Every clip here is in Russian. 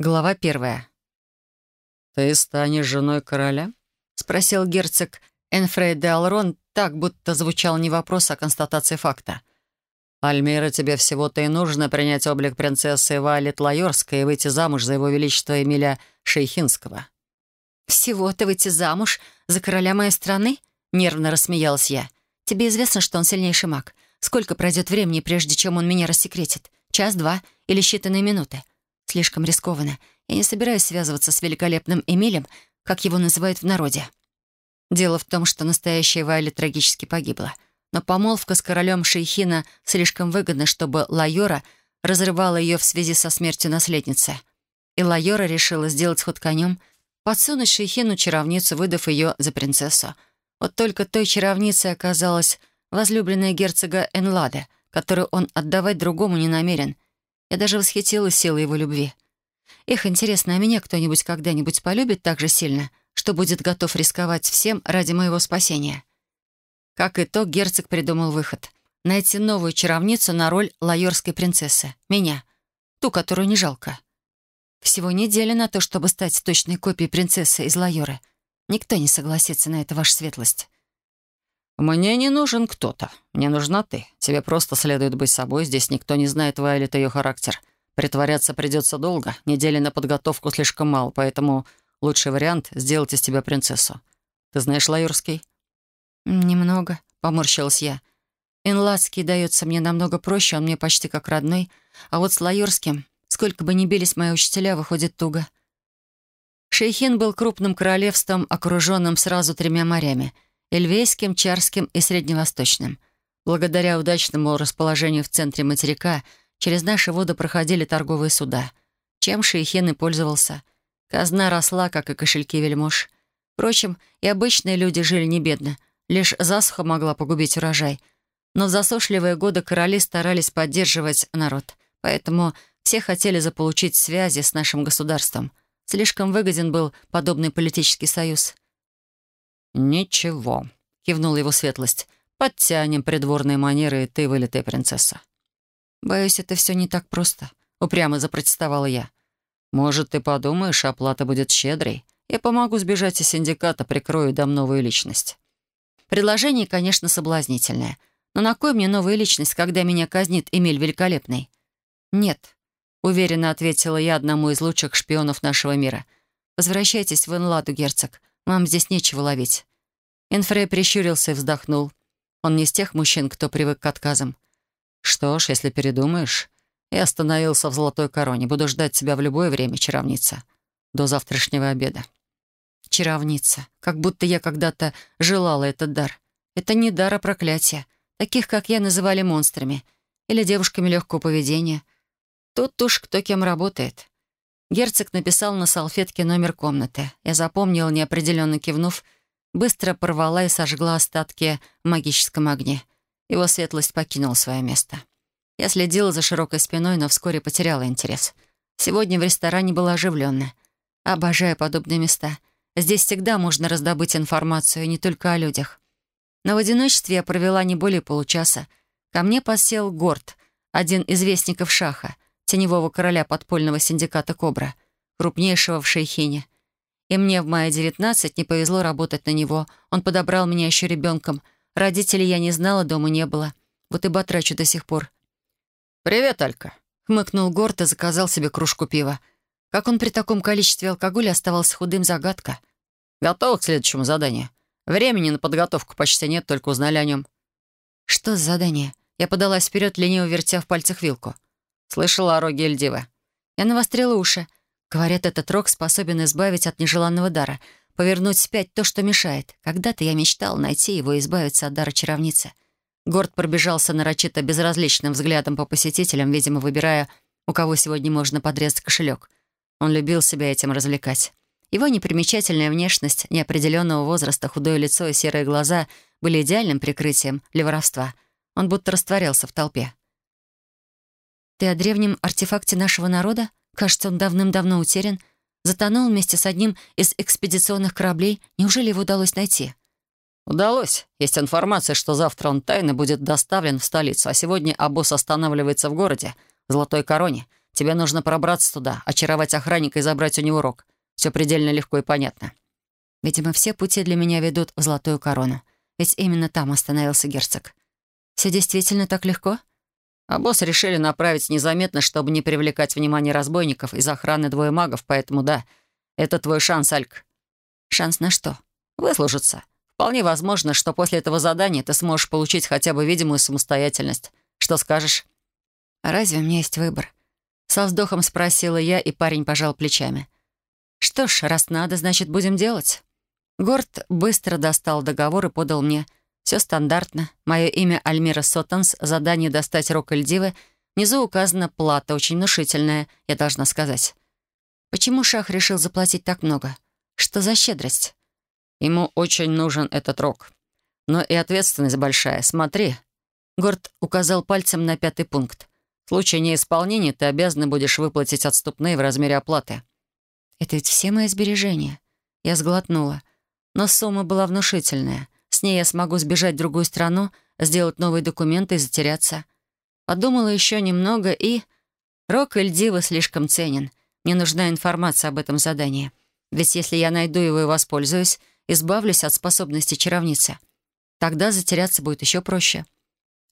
Глава первая. «Ты станешь женой короля?» — спросил герцог Энфрей де Алрон, так, будто звучал не вопрос, а констатация факта. «Альмира, тебе всего-то и нужно принять облик принцессы Вайлет Лайорской и выйти замуж за его величество Эмиля Шейхинского». «Всего-то выйти замуж за короля моей страны?» — нервно рассмеялась я. «Тебе известно, что он сильнейший маг. Сколько пройдет времени, прежде чем он меня рассекретит? Час, два или считанные минуты? Слишком рискованно. Я не собираюсь связываться с великолепным Эмилем, как его называют в народе. Дело в том, что настоящая Вайли трагически погибла. Но помолвка с королем Шейхина слишком выгодна, чтобы Лайора разрывала ее в связи со смертью наследницы. И Лайора решила сделать ход конем, подсунуть Шейхину чаровницу, выдав ее за принцессу. Вот только той чаровницей оказалась возлюбленная герцога Энлада, которую он отдавать другому не намерен — я даже восхитилась силой его любви. Эх, интересно, а меня кто-нибудь когда-нибудь полюбит так же сильно, что будет готов рисковать всем ради моего спасения? Как итог, герцог придумал выход. Найти новую чаровницу на роль лайорской принцессы. Меня. Ту, которую не жалко. Всего неделя на то, чтобы стать точной копией принцессы из Лайоры. Никто не согласится на это, ваша светлость. «Мне не нужен кто-то. Мне нужна ты. Тебе просто следует быть собой. Здесь никто не знает Вайлет ее характер. Притворяться придется долго. Недели на подготовку слишком мало, поэтому лучший вариант — сделать из тебя принцессу. Ты знаешь лаюрский?» «Немного», — поморщилась я. «Инладский дается мне намного проще, он мне почти как родной. А вот с лаюрским, сколько бы ни бились мои учителя, выходит туго». Шейхин был крупным королевством, окруженным сразу тремя морями — Эльвейским, Чарским и Средневосточным. Благодаря удачному расположению в центре материка через наши воды проходили торговые суда. Чем Шейхин и пользовался. Казна росла, как и кошельки вельмож. Впрочем, и обычные люди жили не бедно. Лишь засуха могла погубить урожай. Но в засушливые годы короли старались поддерживать народ. Поэтому все хотели заполучить связи с нашим государством. Слишком выгоден был подобный политический союз — «Ничего», — кивнула его светлость. «Подтянем придворные манеры, и ты вылитая принцесса». «Боюсь, это все не так просто», — упрямо запротестовала я. «Может, ты подумаешь, оплата будет щедрой? Я помогу сбежать из синдиката, прикрою дам новую личность». Предложение, конечно, соблазнительное. Но на кой мне новая личность, когда меня казнит Эмиль Великолепный? «Нет», — уверенно ответила я одному из лучших шпионов нашего мира. «Возвращайтесь в Энладу, герцог. Вам здесь нечего ловить». Инфрей прищурился и вздохнул. Он не из тех мужчин, кто привык к отказам. «Что ж, если передумаешь...» Я остановился в золотой короне. Буду ждать тебя в любое время, чаровница. До завтрашнего обеда. Чаровница. Как будто я когда-то желала этот дар. Это не дар, а проклятие. Таких, как я, называли монстрами. Или девушками легкого поведения. Тут уж кто кем работает. Герцог написал на салфетке номер комнаты. Я запомнила, неопределенно кивнув, быстро порвала и сожгла остатки в магическом огне. Его светлость покинул свое место. Я следила за широкой спиной, но вскоре потеряла интерес. Сегодня в ресторане было оживленно. Обожаю подобные места. Здесь всегда можно раздобыть информацию, не только о людях. Но в одиночестве я провела не более получаса. Ко мне посел Горд, один из вестников Шаха — теневого короля подпольного синдиката «Кобра», крупнейшего в Шейхине. И мне в мае 19 не повезло работать на него. Он подобрал меня еще ребенком. Родителей я не знала, дома не было. Вот и батрачу до сих пор. «Привет, Алька», — хмыкнул Горд и заказал себе кружку пива. Как он при таком количестве алкоголя оставался худым, загадка. «Готов к следующему заданию. Времени на подготовку почти нет, только узнали о нем». «Что за задание?» Я подалась вперед, лениво вертя в пальцах вилку. Слышала о роге Эльдивы?» Я навострила уши. Говорят, этот рог способен избавить от нежеланного дара, повернуть вспять то, что мешает. Когда-то я мечтал найти его и избавиться от дара чаровницы. Горд пробежался нарочито безразличным взглядом по посетителям, видимо, выбирая, у кого сегодня можно подрезать кошелек. Он любил себя этим развлекать. Его непримечательная внешность, неопределенного возраста, худое лицо и серые глаза были идеальным прикрытием для воровства. Он будто растворялся в толпе. «Ты о древнем артефакте нашего народа? Кажется, он давным-давно утерян. Затонул вместе с одним из экспедиционных кораблей. Неужели его удалось найти?» «Удалось. Есть информация, что завтра он тайно будет доставлен в столицу, а сегодня обоз останавливается в городе, в Золотой Короне. Тебе нужно пробраться туда, очаровать охранника и забрать у него рог. Все предельно легко и понятно». Видимо, все пути для меня ведут в Золотую Корону. Ведь именно там остановился герцог. Все действительно так легко? А босс решили направить незаметно, чтобы не привлекать внимание разбойников из охраны двое магов, поэтому да, это твой шанс, Альк. Шанс на что? Выслужиться. Вполне возможно, что после этого задания ты сможешь получить хотя бы видимую самостоятельность. Что скажешь? А разве у меня есть выбор? Со вздохом спросила я, и парень пожал плечами. Что ж, раз надо, значит, будем делать. Горд быстро достал договор и подал мне — все стандартно. Мое имя Альмира Сотанс, задание достать рок Эльдивы. Внизу указана плата, очень внушительная, я должна сказать. Почему Шах решил заплатить так много? Что за щедрость? Ему очень нужен этот рок. Но и ответственность большая. Смотри. Горд указал пальцем на пятый пункт. В случае неисполнения ты обязана будешь выплатить отступные в размере оплаты. Это ведь все мои сбережения. Я сглотнула. Но сумма была внушительная — с ней я смогу сбежать в другую страну, сделать новые документы и затеряться. Подумала еще немного и... Рок Эльдива слишком ценен. Мне нужна информация об этом задании. Ведь если я найду его и воспользуюсь, избавлюсь от способности чаровницы. Тогда затеряться будет еще проще.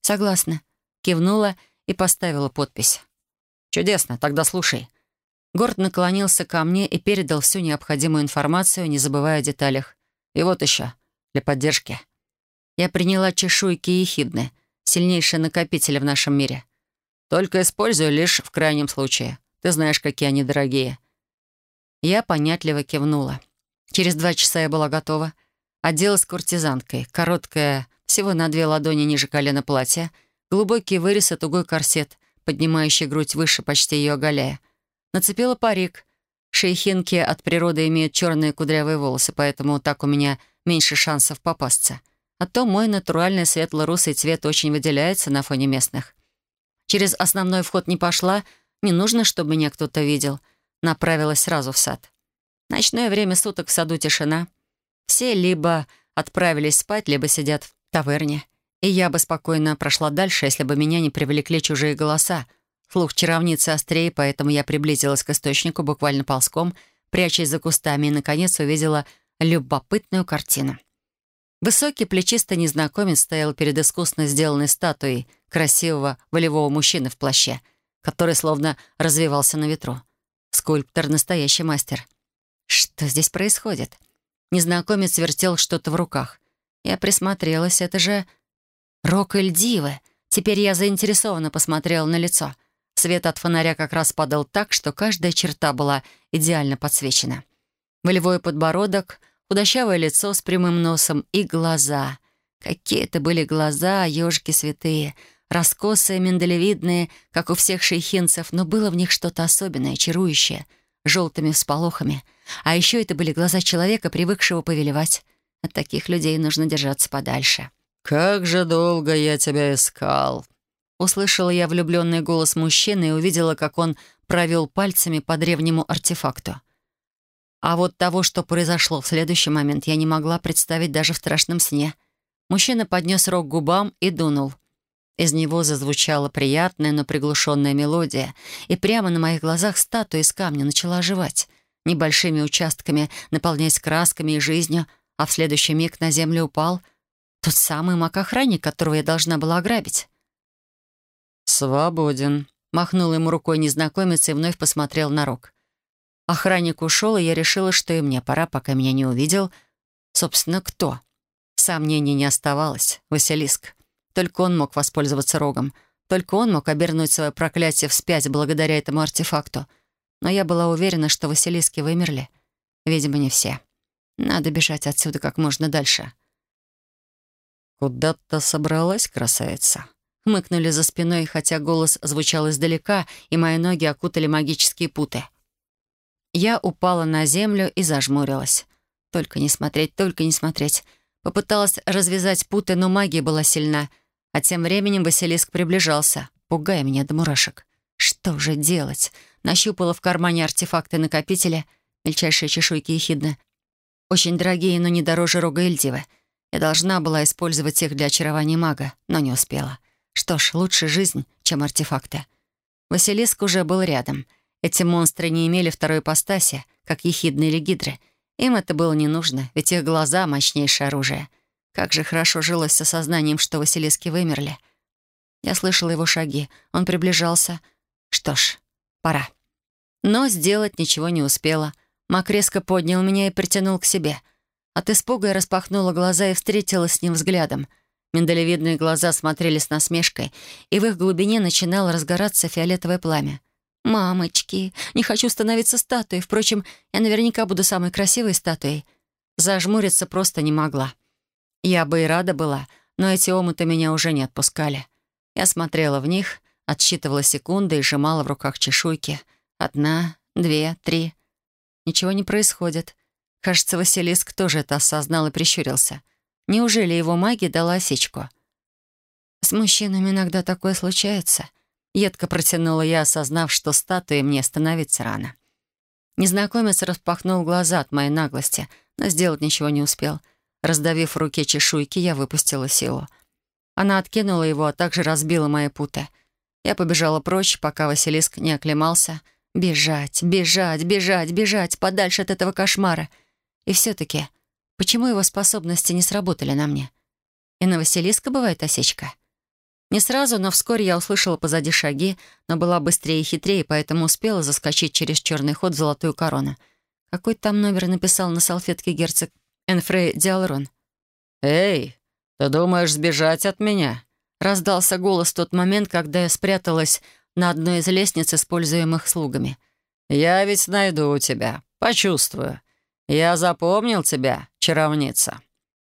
Согласна. Кивнула и поставила подпись. «Чудесно, тогда слушай». Горд наклонился ко мне и передал всю необходимую информацию, не забывая о деталях. «И вот еще для поддержки. Я приняла чешуйки ехидны, сильнейшие накопители в нашем мире. Только использую лишь в крайнем случае. Ты знаешь, какие они дорогие. Я понятливо кивнула. Через два часа я была готова. Оделась куртизанкой. Короткое, всего на две ладони ниже колена платье, глубокий вырез и тугой корсет, поднимающий грудь выше, почти ее оголяя. Нацепила парик. Шейхинки от природы имеют черные кудрявые волосы, поэтому так у меня меньше шансов попасться. А то мой натуральный светло-русый цвет очень выделяется на фоне местных. Через основной вход не пошла, не нужно, чтобы меня кто-то видел. Направилась сразу в сад. Ночное время суток в саду тишина. Все либо отправились спать, либо сидят в таверне. И я бы спокойно прошла дальше, если бы меня не привлекли чужие голоса. Слух чаровницы острее, поэтому я приблизилась к источнику буквально ползком, прячась за кустами, и, наконец, увидела любопытную картину. Высокий плечистый незнакомец стоял перед искусно сделанной статуей красивого волевого мужчины в плаще, который словно развивался на ветру. Скульптор — настоящий мастер. Что здесь происходит? Незнакомец вертел что-то в руках. Я присмотрелась, это же... Рок Эльдивы. Теперь я заинтересованно посмотрела на лицо. Свет от фонаря как раз падал так, что каждая черта была идеально подсвечена. Волевой подбородок, худощавое лицо с прямым носом и глаза. Какие это были глаза, ежики святые, раскосые, миндалевидные, как у всех шейхинцев, но было в них что-то особенное, чарующее, желтыми всполохами. А еще это были глаза человека, привыкшего повелевать. От таких людей нужно держаться подальше. «Как же долго я тебя искал!» Услышала я влюбленный голос мужчины и увидела, как он провел пальцами по древнему артефакту. А вот того, что произошло в следующий момент, я не могла представить даже в страшном сне. Мужчина поднес рог к губам и дунул. Из него зазвучала приятная, но приглушенная мелодия, и прямо на моих глазах статуя из камня начала оживать, небольшими участками, наполняясь красками и жизнью, а в следующий миг на землю упал тот самый маг-охранник, которого я должна была ограбить. «Свободен», — махнул ему рукой незнакомец и вновь посмотрел на рог. Охранник ушел, и я решила, что и мне пора, пока меня не увидел. Собственно, кто? Сомнений не оставалось. Василиск. Только он мог воспользоваться рогом. Только он мог обернуть свое проклятие вспять благодаря этому артефакту. Но я была уверена, что Василиски вымерли. Видимо, не все. Надо бежать отсюда как можно дальше. «Куда-то собралась, красавица?» Хмыкнули за спиной, хотя голос звучал издалека, и мои ноги окутали магические путы. Я упала на землю и зажмурилась. Только не смотреть, только не смотреть. Попыталась развязать путы, но магия была сильна. А тем временем Василиск приближался, пугая меня до мурашек. Что же делать? Нащупала в кармане артефакты накопителя, мельчайшие чешуйки ехидны. Очень дорогие, но не дороже рога Эльдивы. Я должна была использовать их для очарования мага, но не успела. Что ж, лучше жизнь, чем артефакты. Василиск уже был рядом. Эти монстры не имели второй ипостаси, как ехидные или гидры. Им это было не нужно, ведь их глаза — мощнейшее оружие. Как же хорошо жилось с осознанием, что Василиски вымерли. Я слышала его шаги. Он приближался. Что ж, пора. Но сделать ничего не успела. Мак резко поднял меня и притянул к себе. От испуга я распахнула глаза и встретилась с ним взглядом. Миндалевидные глаза смотрели с насмешкой, и в их глубине начинало разгораться фиолетовое пламя. «Мамочки, не хочу становиться статуей. Впрочем, я наверняка буду самой красивой статуей». Зажмуриться просто не могла. Я бы и рада была, но эти омуты меня уже не отпускали. Я смотрела в них, отсчитывала секунды и сжимала в руках чешуйки. Одна, две, три. Ничего не происходит. Кажется, Василиск тоже это осознал и прищурился. Неужели его магия дала осечку? «С мужчинами иногда такое случается», Едко протянула я, осознав, что статуей мне становиться рано. Незнакомец распахнул глаза от моей наглости, но сделать ничего не успел. Раздавив в руке чешуйки, я выпустила силу. Она откинула его, а также разбила мои путы. Я побежала прочь, пока Василиск не оклемался. Бежать, бежать, бежать, бежать, подальше от этого кошмара. И все-таки, почему его способности не сработали на мне? И на Василиска бывает осечка — не сразу, но вскоре я услышала позади шаги, но была быстрее и хитрее, поэтому успела заскочить через черный ход в золотую корону. Какой там номер написал на салфетке герцог Энфрей Диалрон? «Эй, ты думаешь сбежать от меня?» Раздался голос в тот момент, когда я спряталась на одной из лестниц, используемых слугами. «Я ведь найду тебя, почувствую. Я запомнил тебя, чаровница».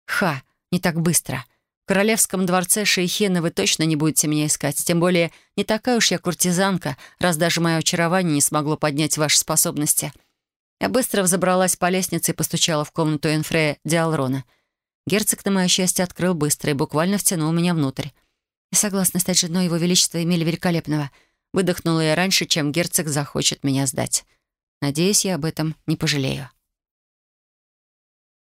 «Ха, не так быстро». Королевском дворце Шейхена вы точно не будете меня искать. Тем более, не такая уж я куртизанка, раз даже мое очарование не смогло поднять ваши способности. Я быстро взобралась по лестнице и постучала в комнату Энфрея Диалрона. Герцог, на мое счастье, открыл быстро и буквально втянул меня внутрь. Я согласна стать женой его величества Эмиля Великолепного. Выдохнула я раньше, чем герцог захочет меня сдать. Надеюсь, я об этом не пожалею.